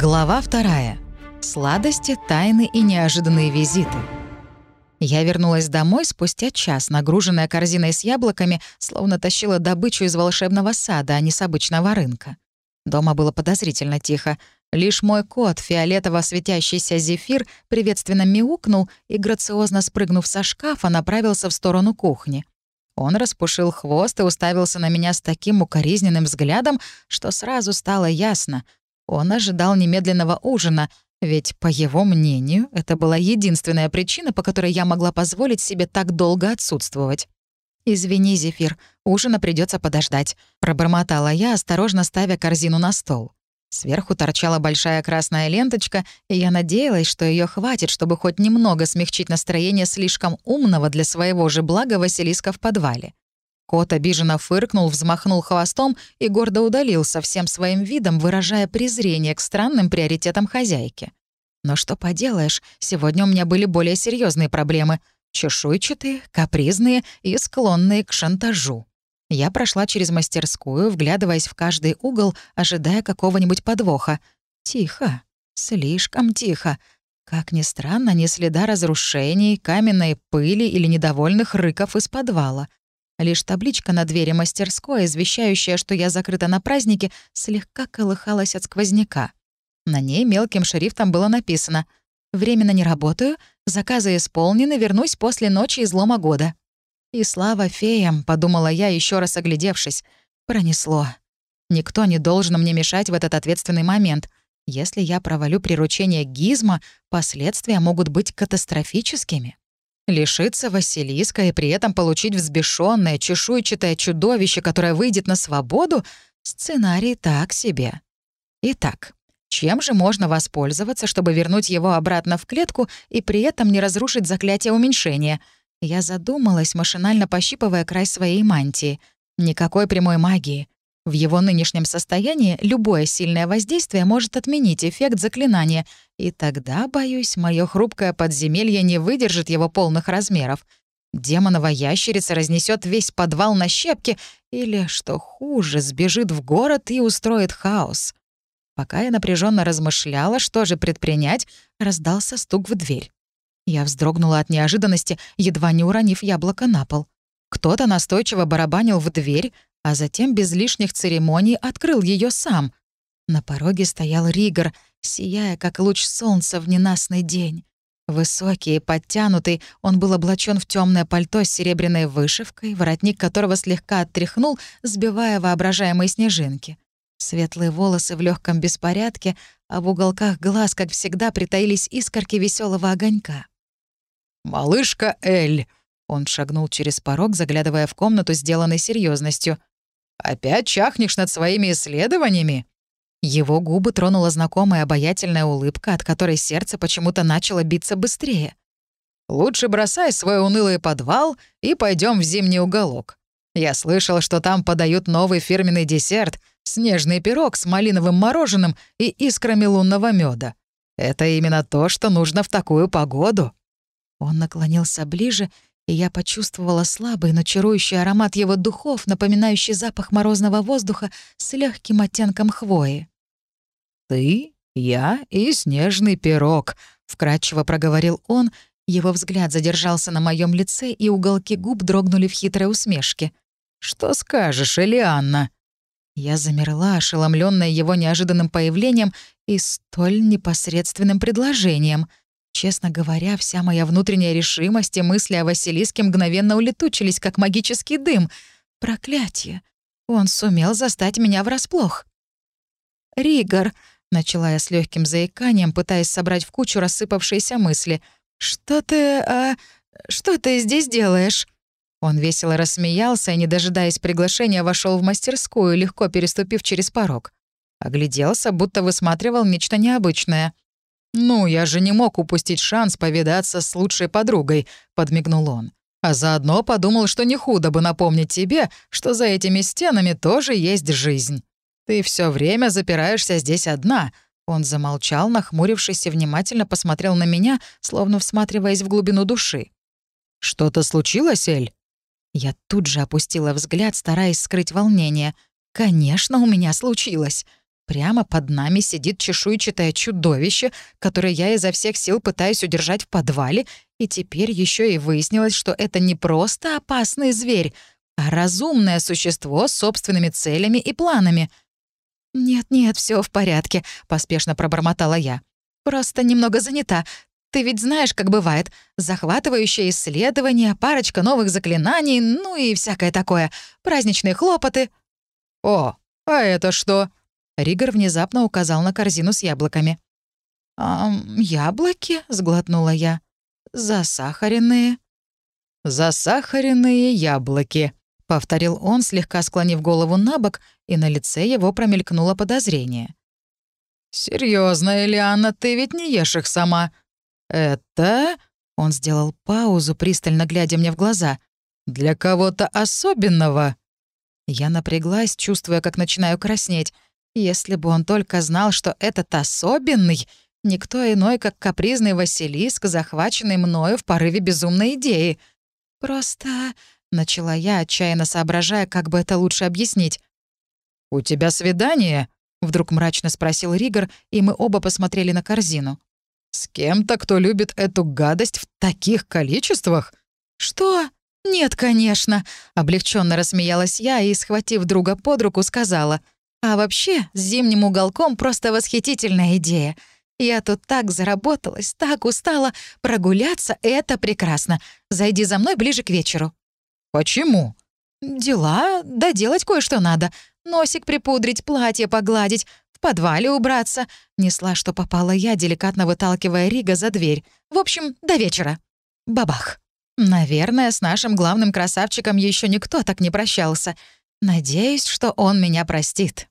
Глава вторая. Сладости, тайны и неожиданные визиты. Я вернулась домой спустя час, нагруженная корзиной с яблоками, словно тащила добычу из волшебного сада, а не с обычного рынка. Дома было подозрительно тихо. Лишь мой кот, фиолетово светящийся зефир, приветственно мяукнул и, грациозно спрыгнув со шкафа, направился в сторону кухни. Он распушил хвост и уставился на меня с таким укоризненным взглядом, что сразу стало ясно. Он ожидал немедленного ужина, ведь, по его мнению, это была единственная причина, по которой я могла позволить себе так долго отсутствовать. «Извини, Зефир, ужина придется подождать», — пробормотала я, осторожно ставя корзину на стол. Сверху торчала большая красная ленточка, и я надеялась, что ее хватит, чтобы хоть немного смягчить настроение слишком умного для своего же блага Василиска в подвале. Кот обиженно фыркнул, взмахнул хвостом и гордо удалился всем своим видом, выражая презрение к странным приоритетам хозяйки. Но что поделаешь, сегодня у меня были более серьезные проблемы — чешуйчатые, капризные и склонные к шантажу. Я прошла через мастерскую, вглядываясь в каждый угол, ожидая какого-нибудь подвоха. Тихо, слишком тихо. Как ни странно, ни следа разрушений, каменной пыли или недовольных рыков из подвала. Лишь табличка на двери мастерской, извещающая, что я закрыта на празднике, слегка колыхалась от сквозняка. На ней мелким шрифтом было написано «Временно не работаю, заказы исполнены, вернусь после ночи излома года». «И слава феям», — подумала я, еще раз оглядевшись. Пронесло. Никто не должен мне мешать в этот ответственный момент. Если я провалю приручение гизма, последствия могут быть катастрофическими. Лишиться Василиска и при этом получить взбешенное, чешуйчатое чудовище, которое выйдет на свободу — сценарий так себе. Итак, чем же можно воспользоваться, чтобы вернуть его обратно в клетку и при этом не разрушить заклятие уменьшения — я задумалась, машинально пощипывая край своей мантии. Никакой прямой магии. В его нынешнем состоянии любое сильное воздействие может отменить эффект заклинания, и тогда, боюсь, мое хрупкое подземелье не выдержит его полных размеров. Демонова ящерица разнесет весь подвал на щепки или, что хуже, сбежит в город и устроит хаос. Пока я напряженно размышляла, что же предпринять, раздался стук в дверь. Я вздрогнула от неожиданности, едва не уронив яблоко на пол. Кто-то настойчиво барабанил в дверь, а затем без лишних церемоний открыл ее сам. На пороге стоял Ригор, сияя, как луч солнца в ненастный день. Высокий и подтянутый, он был облачен в темное пальто с серебряной вышивкой, воротник которого слегка оттряхнул, сбивая воображаемые снежинки. Светлые волосы в легком беспорядке, а в уголках глаз, как всегда, притаились искорки веселого огонька. «Малышка Эль!» Он шагнул через порог, заглядывая в комнату, сделанной серьезностью. «Опять чахнешь над своими исследованиями?» Его губы тронула знакомая обаятельная улыбка, от которой сердце почему-то начало биться быстрее. «Лучше бросай свой унылый подвал и пойдем в зимний уголок. Я слышал, что там подают новый фирменный десерт — снежный пирог с малиновым мороженым и искрами лунного меда. Это именно то, что нужно в такую погоду». Он наклонился ближе, и я почувствовала слабый, но чарующий аромат его духов, напоминающий запах морозного воздуха с легким оттенком хвои. «Ты, я и снежный пирог», — вкратчиво проговорил он. Его взгляд задержался на моем лице, и уголки губ дрогнули в хитрой усмешке. «Что скажешь, Элианна?» Я замерла, ошеломленная его неожиданным появлением и столь непосредственным предложением — Честно говоря, вся моя внутренняя решимость и мысли о Василиске мгновенно улетучились, как магический дым. Проклятие! Он сумел застать меня врасплох. «Ригор», — начала я с легким заиканием, пытаясь собрать в кучу рассыпавшиеся мысли. «Что ты... А, что ты здесь делаешь?» Он весело рассмеялся и, не дожидаясь приглашения, вошел в мастерскую, легко переступив через порог. Огляделся, будто высматривал нечто необычное. «Ну, я же не мог упустить шанс повидаться с лучшей подругой», — подмигнул он. «А заодно подумал, что не худо бы напомнить тебе, что за этими стенами тоже есть жизнь. Ты все время запираешься здесь одна». Он замолчал, нахмурившись и внимательно посмотрел на меня, словно всматриваясь в глубину души. «Что-то случилось, Эль?» Я тут же опустила взгляд, стараясь скрыть волнение. «Конечно, у меня случилось. Прямо под нами сидит чешуйчатое чудовище, которое я изо всех сил пытаюсь удержать в подвале, и теперь еще и выяснилось, что это не просто опасный зверь, а разумное существо с собственными целями и планами. «Нет-нет, все в порядке», — поспешно пробормотала я. «Просто немного занята. Ты ведь знаешь, как бывает. Захватывающее исследование, парочка новых заклинаний, ну и всякое такое. Праздничные хлопоты». «О, а это что?» Ригор внезапно указал на корзину с яблоками. «А, яблоки?» — сглотнула я. «Засахаренные». «Засахаренные яблоки», — повторил он, слегка склонив голову на бок, и на лице его промелькнуло подозрение. Серьезно, Элианна, ты ведь не ешь их сама. Это...» — он сделал паузу, пристально глядя мне в глаза. «Для кого-то особенного». Я напряглась, чувствуя, как начинаю краснеть. Если бы он только знал, что этот особенный — никто иной, как капризный Василиск, захваченный мною в порыве безумной идеи. Просто... — начала я, отчаянно соображая, как бы это лучше объяснить. «У тебя свидание?» — вдруг мрачно спросил Ригор, и мы оба посмотрели на корзину. «С кем-то, кто любит эту гадость в таких количествах?» «Что? Нет, конечно!» — облегченно рассмеялась я и, схватив друга под руку, сказала — а вообще, с зимним уголком просто восхитительная идея. Я тут так заработалась, так устала. Прогуляться — это прекрасно. Зайди за мной ближе к вечеру». «Почему?» «Дела, да делать кое-что надо. Носик припудрить, платье погладить, в подвале убраться». Несла, что попала я, деликатно выталкивая Рига за дверь. «В общем, до вечера». Бабах. Наверное, с нашим главным красавчиком еще никто так не прощался. Надеюсь, что он меня простит.